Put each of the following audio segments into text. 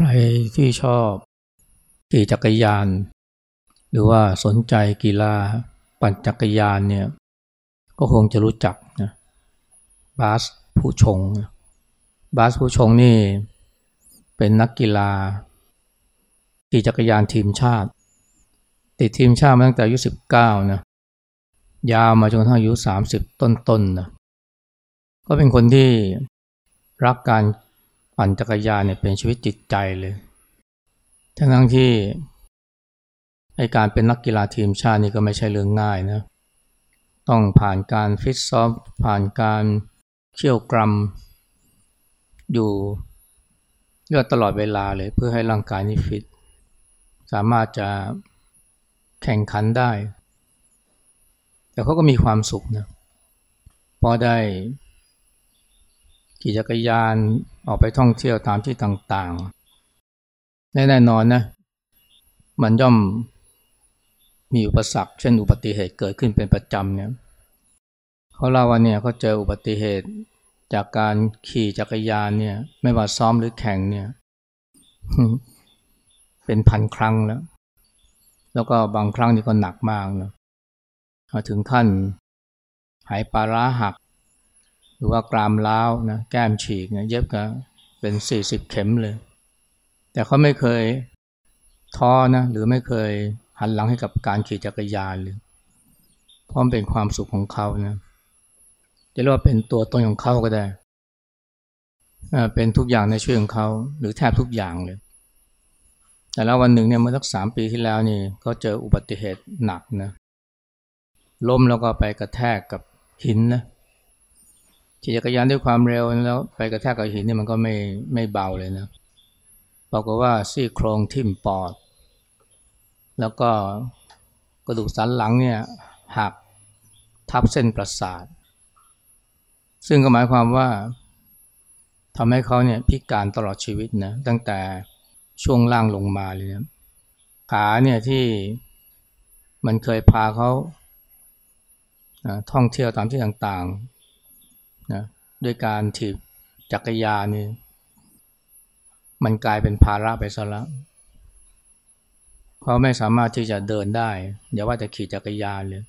ใครที่ชอบขี่จักรยาน หรือว่าสนใจกีฬาปั่นจักรยานเนี่ยก็คงจะรู้จักนะบาสผู้ชง บาสผู้ชงนี่เป็นนักกีฬาขี่จักรยานทีมชาติ ติดทีมชาติมาตั้งแต่อายุสิบเก้านะยาวมาจนถึงอายุสามสิบต้นๆนนะก็เป็นคนที่รักการ ปั่นจักรยานเนี่ยเป็นชีวิตจิตใจเลยทั้งทั้งที่ไอการเป็นนักกีฬาทีมชาตินี่ก็ไม่ใช่เรื่องง่ายนะ ต้องผ่านการฟิตซ้อมผ่านการเขี่ยวกรัม อยู่เลือดตลอดเวลาเลยเพื่อให้ร่างกายนี้ฟิต สามารถจะแข่งขันได้ แต่เขาก็มีความสุขนะพอได้ ขี่จักรยานออกไปท่องเที่ยวตามที่ต่างๆ แน่นอนนะมันย่อมมีอุปสรรคเช่นอุบัติเหตุเกิดขึ้นเป็นประจำเนี่ยเขาเล่าว่าเนี่ยเขาเจออุบัติเหตุจากการขี่จักรยานเนี่ย ไม่ว่าซ้อมหรือแข่งเนี่ย เป็นพันครั้งแล้ว แล้วก็บางครั้งนี่ก็หนักมากนะถึงขั้นหายปลาร้าหัก หรือว่ากรามล้าวนะแก้มฉีกเนี่ยเย็บกันเป็นสี่สิบเข็มเลย แต่เขาไม่เคยท้อนะหรือไม่เคยหันหลังให้กับการขี่จักรยานเลยเพราะมันเป็นความสุขของเขานะจะเรียกว่าเป็นตัวตนของเขาก็ได้เป็นทุกอย่างในชีวิตของเขาหรือแทบทุกอย่างเลย แต่แล้ววันหนึ่งเนี่ยเมื่อสักสามปีที่แล้วนี่เขาเจออุบัติเหตุหนักนะล้มแล้วก็ไปกระแทกกับหินนะ ขี่จักรยานด้วยความเร็วแล้วไปกระแทกกับหินนี่มันก็ไม่ไม่เบาเลยนะบอกว่าซี่โครงทิ่มปอด แล้วก็กระดูกสันหลังเนี่ยหักทับเส้นประสาท ซึ่งก็หมายความว่าทำให้เขาเนี่ยพิการตลอดชีวิตนะตั้งแต่ช่วงล่างลงมาเลยนะขาเนี่ยที่มันเคยพาเขาท่องเที่ยวตามที่ต่าง นะด้วยการถีบจักรยานนี่มันกลายเป็นภาระไปซะแล้วเขาไม่สามารถที่จะเดินได้อย่าว่าจะขี่จักรยานเลย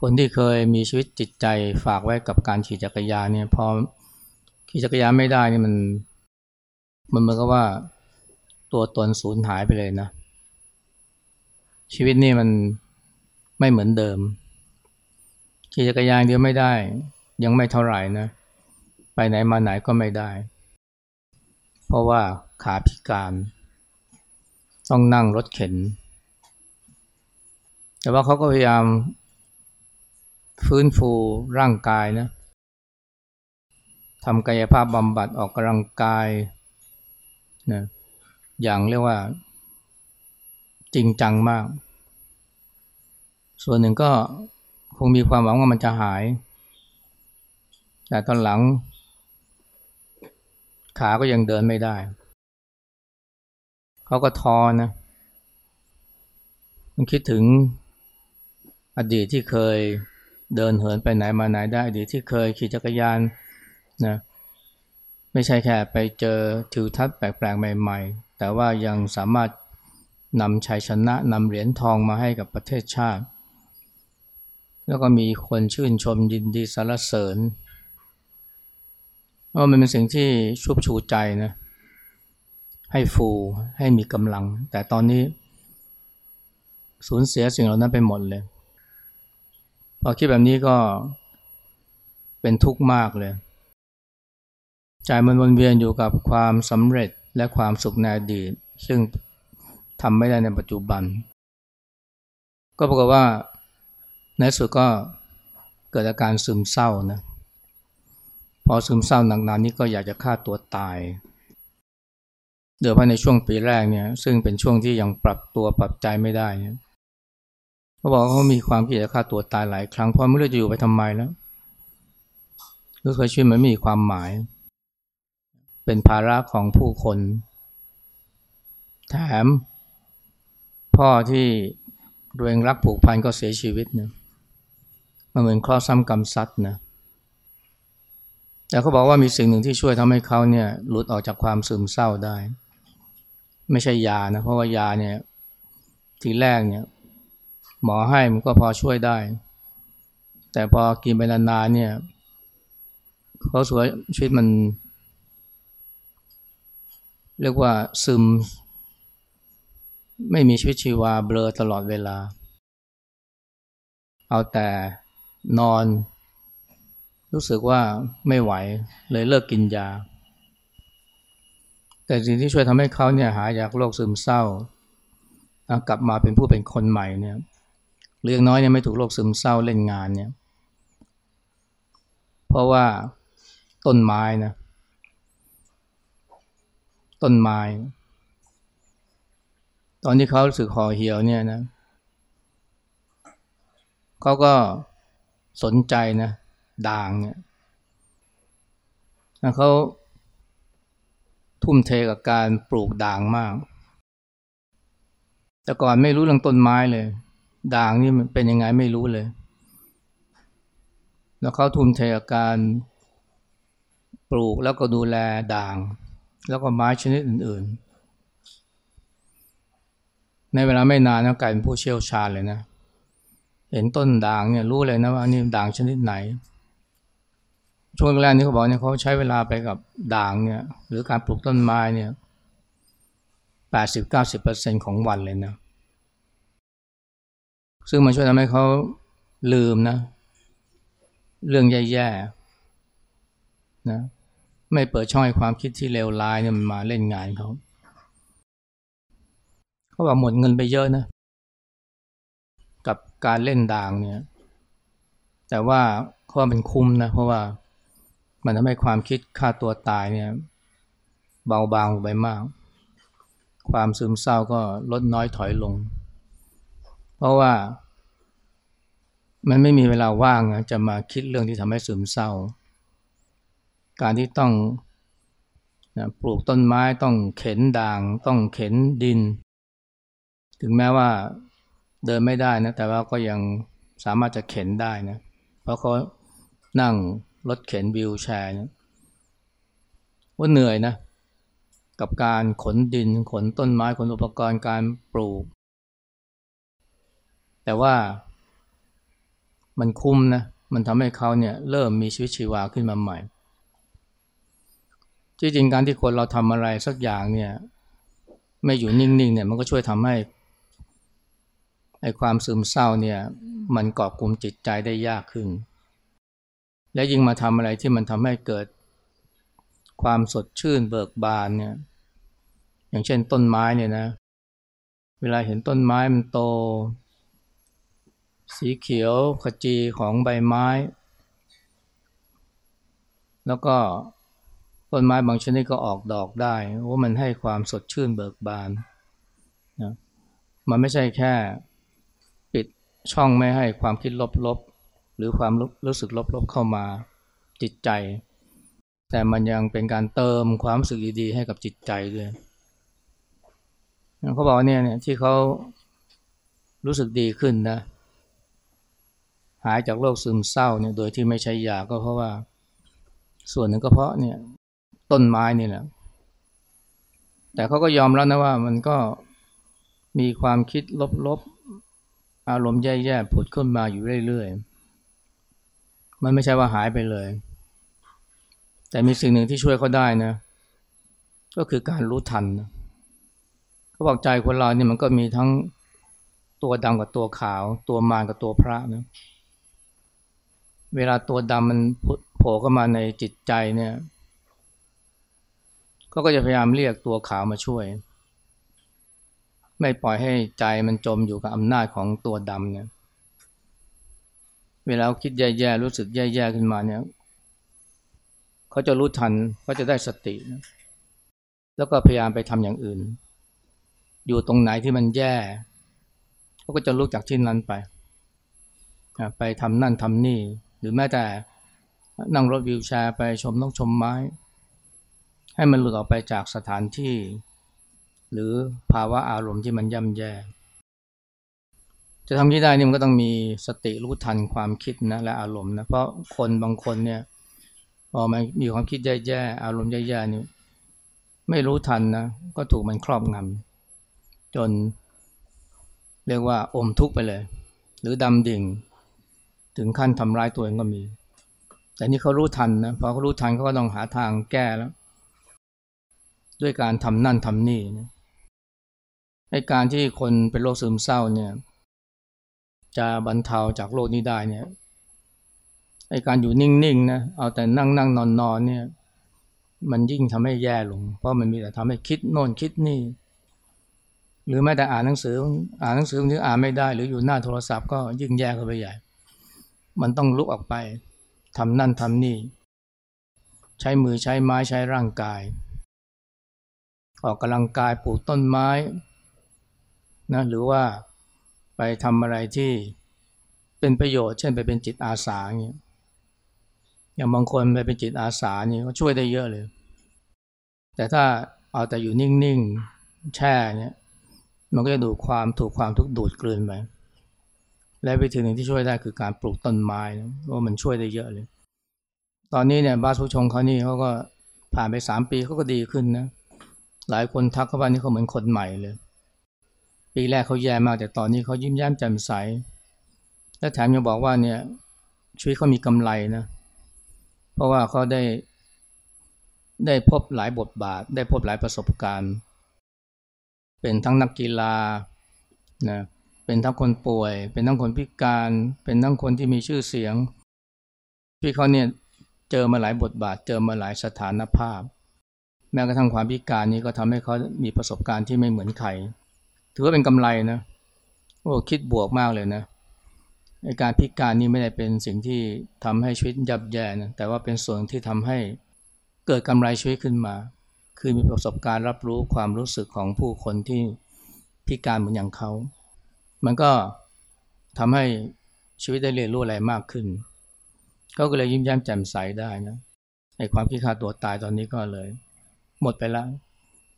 คนที่เคยมีชีวิตจิตใจฝากไว้กับการขี่จักรยานเนี่ยพอขี่จักรยานไม่ได้นี่มัน มันเหมือนกับว่าตัวตนสูญหายไปเลยนะ ชีวิตนี่มันไม่เหมือนเดิม ขี่จักรยานเดียวไม่ได้ ยังไม่เท่าไหร่นะ ไปไหนมาไหนก็ไม่ได้ เพราะว่าขาพิการ ต้องนั่งรถเข็น แต่ว่าเขาก็พยายามฟื้นฟูร่างกายนะทำกายภาพบำบัดออกกำลังกายนะอย่างเรียกว่า จริงจังมาก ส่วนหนึ่งก็คงมีความหวังว่ามันจะหาย แต่ตอนหลัง ขาก็ยังเดินไม่ได้ เขาก็ทอนะ มันคิดถึงอดีตที่เคยเดินเหินไปไหนมาไหนได้ อดีตที่เคยขี่จักรยานนะไม่ใช่แค่ไปเจอทิวทัศน์แปลกๆใหม่ ๆ แต่ว่ายังสามารถนำชัยชนะนำเหรียญทองมาให้กับประเทศชาติ แล้วก็มีคนชื่นชมยินดีสรรเสริญ ว่ามันเป็นสิ่งที่ชุบชูใจนะ ให้ฟูให้มีกำลัง แต่ตอนนี้สูญเสียสิ่งเหล่านั้นไปหมดเลย พอคิดแบบนี้ก็เป็นทุกข์มากเลย ใจมันวนเวียนอยู่กับความสำเร็จและความสุขในอดีต ซึ่งทำไม่ได้ในปัจจุบัน ก็ปรากฏว่าในสุดก็เกิดอาการซึมเศร้านะ พอซึมเศร้าหนักๆนี้ก็อยากจะฆ่าตัวตายเดี๋ยวภายในช่วงปีแรกเนี่ยซึ่งเป็นช่วงที่ยังปรับตัวปรับใจไม่ได้เขาบอกเขามีความคิดจะฆ่าตัวตายหลายครั้งเพราะไม่รู้จะอยู่ไปทำไมแล้วรู้สึกชีวิตมันไม่มีความหมาย เป็นภาระของผู้คน แถม พ่อที่เรงรักผูกพันก็เสียชีวิตเนี่ยมันเหมือนข้อซ้ำกรรมซัดนะ แต่เขาบอกว่ามีสิ่งหนึ่งที่ช่วยทำให้เขาเนี่ยหลุดออกจากความซึมเศร้าได้ ไม่ใช่ยานะเพราะว่ายาเนี่ยทีแรกเนี่ยหมอให้มันก็พอช่วยได้ แต่พอกินไปนานๆเนี่ยเขาสวยชีวิตมัน เรียกว่าซึม ไม่มีชีวิตชีวาเบลอตลอดเวลา เอาแต่นอน รู้สึกว่าไม่ไหวเลยเลิกกินยา แต่สิ่งที่ช่วยทำให้เขาเนี่ยหายจากโรคซึมเศร้ากลับมาเป็นผู้เป็นคนใหม่เนี่ยหรืออย่างน้อยเนี่ยไม่ถูกโรคซึมเศร้าเล่นงานเนี่ย เพราะว่าต้นไม้นะ ต้นไม้ ตอนที่เขารู้สึกห่อเหี่ยวเนี่ยนะเขาก็สนใจนะ ด่างเนี่ยเขาทุ่มเทกับการปลูกด่างมาก แต่ก่อนไม่รู้เรื่องต้นไม้เลย ด่างนี่มันเป็นยังไงไม่รู้เลย แล้วเขาทุ่มเทกับการปลูกแล้วก็ดูแลด่าง แล้วก็ไม้ชนิดอื่น ๆ ในเวลาไม่นานนะกลายเป็นผู้เชี่ยวชาญเลยนะ เห็นต้นด่างเนี่ยรู้เลยนะว่านี่ด่างชนิดไหน ช่วงแรกนี่เขาบอกเนี่ยเขาใช้เวลาไปกับด่างเนี่ยหรือการปลูกต้นไม้เนี่ยแปดสิบเก้าสิบเปอร์เซ็นของวันเลยนะ ซึ่งมันช่วยทำให้เขาลืมนะ เรื่องแย่ๆนะไม่เปิดช่องให้ความคิดที่เลวร้ายเนี่ยมันมาเล่นงานเขาเขาบอกหมดเงินไปเยอะนะ กับการเล่นด่างเนี่ย แต่ว่าเขาว่ามันคุ้มนะ เพราะว่า มันทำให้ความคิดฆ่าตัวตายเนี่ยเบาบางไปมาก ความซึมเศร้าก็ลดน้อยถอยลง เพราะว่า มันไม่มีเวลาว่างจะมาคิดเรื่องที่ทำให้ซึมเศร้า การที่ต้องนะปลูกต้นไม้ต้องเข็นด่าง ต้องเข็นดิน ถึงแม้ว่าเดินไม่ได้นะแต่ว่าก็ยังสามารถจะเข็นได้นะเพราะเขานั่ง รถเข็นวิวแชร์นะว่าเหนื่อยนะ กับการขนดินขนต้นไม้ขนอุปกรณ์การปลูก แต่ว่ามันคุ้มนะ มันทำให้เขาเนี่ยเริ่มมีชีวิตชีวาขึ้นมาใหม่ จริงๆการที่คนเราทำอะไรสักอย่างเนี่ย ไม่อยู่นิ่งๆเนี่ยมันก็ช่วยทำให้ไอความซึมเศร้าเนี่ย มันกอบกลุ่มจิตใจได้ยากขึ้น และยิ่งมาทำอะไรที่มันทำให้เกิดความสดชื่นเบิกบานเนี่ย อย่างเช่นต้นไม้เนี่ยนะ เวลาเห็นต้นไม้มันโต สีเขียวขจีของใบไม้ แล้วก็ต้นไม้บางชนิดก็ออกดอกได้ว่ามันให้ความสดชื่นเบิกบานนะมันไม่ใช่แค่ ปิดช่องไม่ให้ความคิดลบๆ หรือความรู้สึกลบๆเข้ามาจิตใจ แต่มันยังเป็นการเติมความรู้สึกดีๆ ให้กับจิตใจด้วยเขาบอกเนี่ยเนี่ยที่เขารู้สึกดีขึ้นนะ หายจากโรคซึมเศร้าเนี่ยโดยที่ไม่ใช้ยาก็เพราะว่า ส่วนหนึ่งก็เพราะเนี่ยต้นไม้นี่แหละแต่เขาก็ยอมแล้วนะว่ามันก็มีความคิดลบๆ อารมณ์แย่ๆผุดขึ้นมาอยู่เรื่อยๆ มันไม่ใช่ว่าหายไปเลย แต่มีสิ่งหนึ่งที่ช่วยเขาได้นะ ก็คือการรู้ทันนะเขาบอกใจคนเราเนี่ยมันก็มีทั้งตัวดำกับตัวขาว ตัวมารกับตัวพระนะเวลาตัวดำมันโผล่เข้ามาในจิตใจเนี่ยก็ก็จะพยายามเรียกตัวขาวมาช่วย ไม่ปล่อยให้ใจมันจมอยู่กับอำนาจของตัวดำเนี่ย เวลาคิดแย่ๆรู้สึกแย่ๆขึ้นมาเนี่ยเขาจะรู้ทันเขาจะได้สติแล้วก็พยายามไปทำอย่างอื่น อยู่ตรงไหนที่มันแย่เขาก็จะลุกจากที่นั้นไป ไปทำนั่นทำนี่ หรือแม้แต่นั่งรถวิวแชร์ไปชมต้นกชมไม้ ให้มันหลุดออกไปจากสถานที่ หรือภาวะอารมณ์ที่มันย่ำแย่ จะทำที่ได้นี่มันก็ต้องมีสติรู้ทันความคิดนะและอารมณ์นะเพราะคนบางคนเนี่ยพอมันมีความคิดแย่ๆอารมณ์แย่ๆนี่ไม่รู้ทันนะก็ถูกมันครอบงำจน เรียกว่าอมทุกข์ไปเลย หรือดำดิ่ง ถึงขั้นทำร้ายตัวเองก็มี แต่นี่เขารู้ทันนะพอเขารู้ทันเขาก็ต้องหาทางแก้แล้ว ด้วยการทำนั่นทำนี่นะไอการที่คนเป็นโรคซึมเศร้าเนี่ย จะบรรเทาจากโรคนี้ได้เนี่ยไอการอยู่นิ่งๆนะเอาแต่นั่งนั่งนอนนอนเนี่ย มันยิ่งทำให้แย่ลง เพราะมันมีแต่ทำให้คิดโน่นคิดนี่ หรือแม้แต่อ่านหนังสือ อ่านหนังสือบางทีอ่านไม่ได้ หรืออยู่หน้าโทรศัพท์ก็ยิ่งแย่เข้าไปใหญ่ มันต้องลุกออกไปทำนั่นทำนี่ ใช้มือใช้ไม้ใช้ร่างกาย ออกกำลังกายปลูกต้นไม้นะหรือว่า ไปทำอะไรที่เป็นประโยชน์เช่นไปเป็นจิตอาสาอย่างเงี้ยอย่างบางคนไปเป็นจิตอาสาเนี่ก็ช่วยได้เยอะเลย แต่ถ้าเอาแต่อยู่นิ่งๆแช่เนี่ยมันก็จะดูดความถูกความทุกข์ดูดกลืนไปและวิธีหนึ่งที่ช่วยได้คือการปลูกต้นไม้นะว่ามันช่วยได้เยอะเลย ตอนนี้เนี่ยบาสุชงเขานี่เขาก็ผ่านไปสามปีเขาก็ดีขึ้นนะหลายคนทักเขาว่านี่เขาเหมือนคนใหม่เลย ปีแรกเขาแย่มากแต่ตอนนี้เขายิ้มแย้มแจ่มใส และแถมยังบอกว่าเนี่ยชีวิตเขามีกำไรนะ เพราะว่าเขาได้ได้พบหลายบทบาท ได้พบหลายประสบการณ์ เป็นทั้งนักกีฬานะเป็นทั้งคนป่วย เป็นทั้งคนพิการ เป็นทั้งคนที่มีชื่อเสียงพี่เขาเนี่ยเจอมาหลายบทบาท เจอมาหลายสถานภาพ แม้กระทั่งความพิการนี้ก็ทำให้เขามีประสบการณ์ที่ไม่เหมือนใคร ถือว่าเป็นกำไรนะโอ้คิดบวกมากเลยนะในการพิการนี้ไม่ได้เป็นสิ่งที่ทำให้ชีวิตยับแย่นะแต่ว่าเป็นส่วนที่ทำให้เกิดกำไรชีวิตขึ้นมา คือมีประสบการณ์รับรู้ความรู้สึกของผู้คนที่พิการเหมือนอย่างเขา มันก็ทำให้ชีวิตได้เรียนรู้อะไรมากขึ้นเขาก็เลยยิ้มแย้มแจ่มใสได้นะไอ้ความคิดฆ่าตัวตายตอนนี้ก็เลย หมดไปแล้ว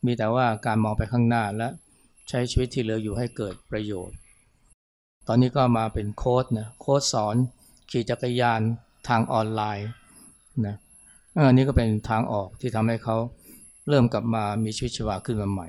มีแต่ว่าการมองไปข้างหน้าและ ใช้ชีวิตที่เหลืออยู่ให้เกิดประโยชน์ ตอนนี้ก็มาเป็นโค้ดนะโค้ดสอนขี่จักรยานทางออนไลน์นะอันนี้ก็เป็นทางออกที่ทำให้เขาเริ่มกลับมามีชีวิตชีวาขึ้นมาใหม่